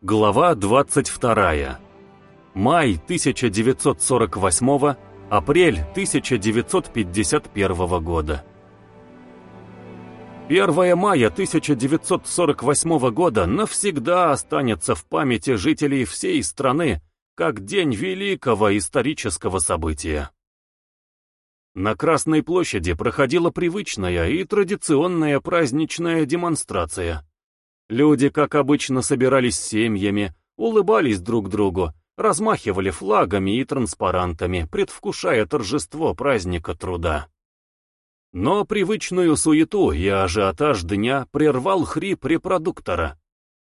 Глава 22. Май 1948, апрель 1951 года. 1 мая 1948 года навсегда останется в памяти жителей всей страны как день великого исторического события. На Красной площади проходила привычная и традиционная праздничная демонстрация. Люди, как обычно, собирались семьями, улыбались друг другу, размахивали флагами и транспарантами, предвкушая торжество праздника труда. Но привычную суету и ажиотаж дня прервал хрип репродуктора.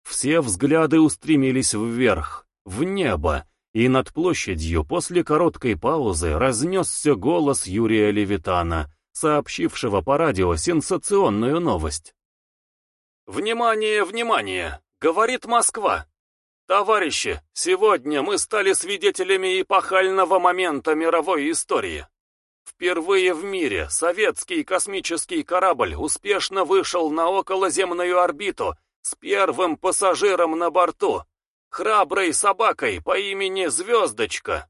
Все взгляды устремились вверх, в небо, и над площадью после короткой паузы разнесся голос Юрия Левитана, сообщившего по радио сенсационную новость. «Внимание, внимание! Говорит Москва! Товарищи, сегодня мы стали свидетелями эпохального момента мировой истории. Впервые в мире советский космический корабль успешно вышел на околоземную орбиту с первым пассажиром на борту, храброй собакой по имени Звездочка.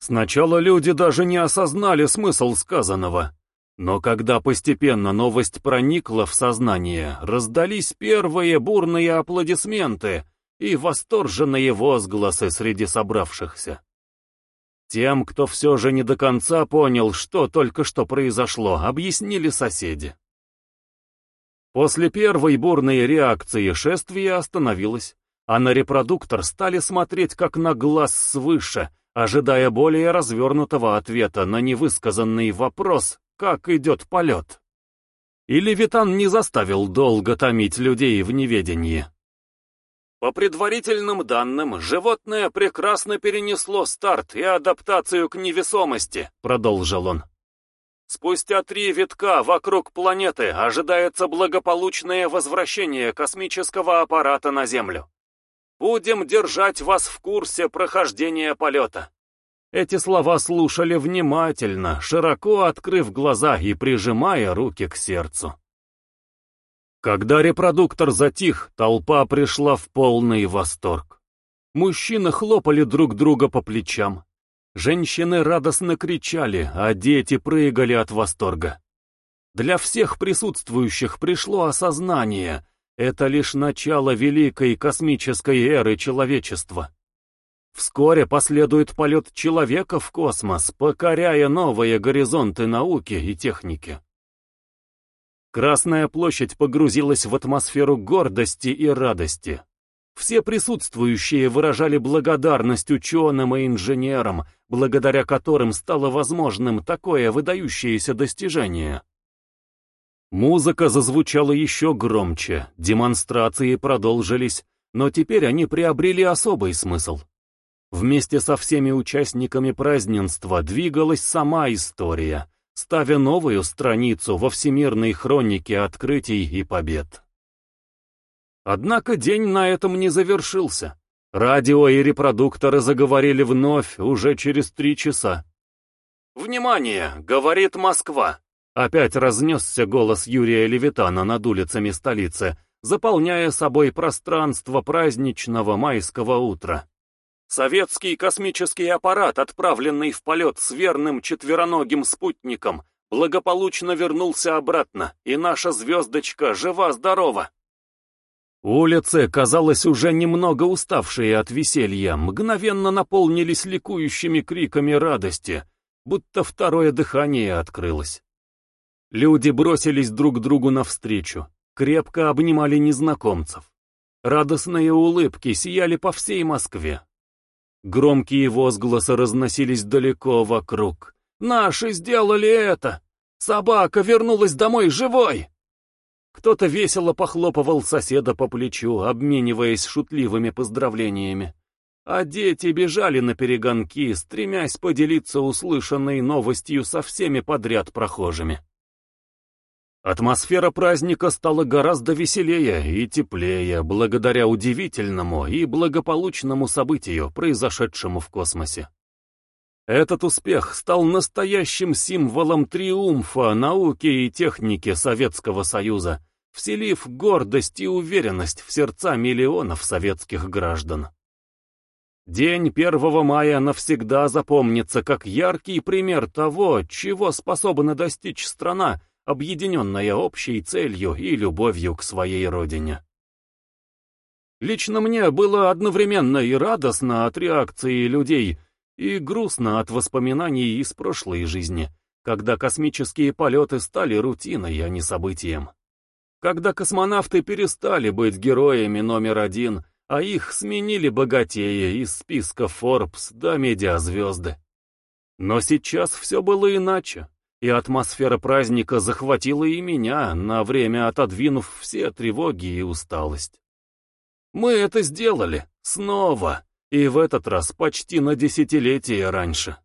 Сначала люди даже не осознали смысл сказанного. Но когда постепенно новость проникла в сознание, раздались первые бурные аплодисменты и восторженные возгласы среди собравшихся. Тем, кто все же не до конца понял, что только что произошло, объяснили соседи. После первой бурной реакции шествие остановилось, а на репродуктор стали смотреть как на глаз свыше, ожидая более развернутого ответа на невысказанный вопрос как идет полет. И Левитан не заставил долго томить людей в неведении. По предварительным данным, животное прекрасно перенесло старт и адаптацию к невесомости, продолжил он. Спустя три витка вокруг планеты ожидается благополучное возвращение космического аппарата на Землю. Будем держать вас в курсе прохождения полета. Эти слова слушали внимательно, широко открыв глаза и прижимая руки к сердцу. Когда репродуктор затих, толпа пришла в полный восторг. Мужчины хлопали друг друга по плечам. Женщины радостно кричали, а дети прыгали от восторга. Для всех присутствующих пришло осознание — это лишь начало великой космической эры человечества. Вскоре последует полет человека в космос, покоряя новые горизонты науки и техники. Красная площадь погрузилась в атмосферу гордости и радости. Все присутствующие выражали благодарность ученым и инженерам, благодаря которым стало возможным такое выдающееся достижение. Музыка зазвучала еще громче, демонстрации продолжились, но теперь они приобрели особый смысл. Вместе со всеми участниками празднества двигалась сама история, ставя новую страницу во всемирной хронике открытий и побед. Однако день на этом не завершился. Радио и репродукторы заговорили вновь уже через три часа. «Внимание!» — говорит Москва. Опять разнесся голос Юрия Левитана над улицами столицы, заполняя собой пространство праздничного майского утра. Советский космический аппарат, отправленный в полет с верным четвероногим спутником, благополучно вернулся обратно, и наша звездочка жива-здорова. Улицы, казалось, уже немного уставшие от веселья, мгновенно наполнились ликующими криками радости, будто второе дыхание открылось. Люди бросились друг другу навстречу, крепко обнимали незнакомцев. Радостные улыбки сияли по всей Москве. Громкие возгласы разносились далеко вокруг. «Наши сделали это! Собака вернулась домой живой!» Кто-то весело похлопывал соседа по плечу, обмениваясь шутливыми поздравлениями. А дети бежали на перегонки, стремясь поделиться услышанной новостью со всеми подряд прохожими. Атмосфера праздника стала гораздо веселее и теплее благодаря удивительному и благополучному событию, произошедшему в космосе. Этот успех стал настоящим символом триумфа науки и техники Советского Союза, вселив гордость и уверенность в сердца миллионов советских граждан. День 1 мая навсегда запомнится как яркий пример того, чего способна достичь страна, объединенная общей целью и любовью к своей родине. Лично мне было одновременно и радостно от реакции людей, и грустно от воспоминаний из прошлой жизни, когда космические полеты стали рутиной, а не событием. Когда космонавты перестали быть героями номер один, а их сменили богатеи из списка Forbes до медиазвезды. Но сейчас все было иначе, и атмосфера праздника захватила и меня, на время отодвинув все тревоги и усталость. Мы это сделали, снова, и в этот раз почти на десятилетие раньше.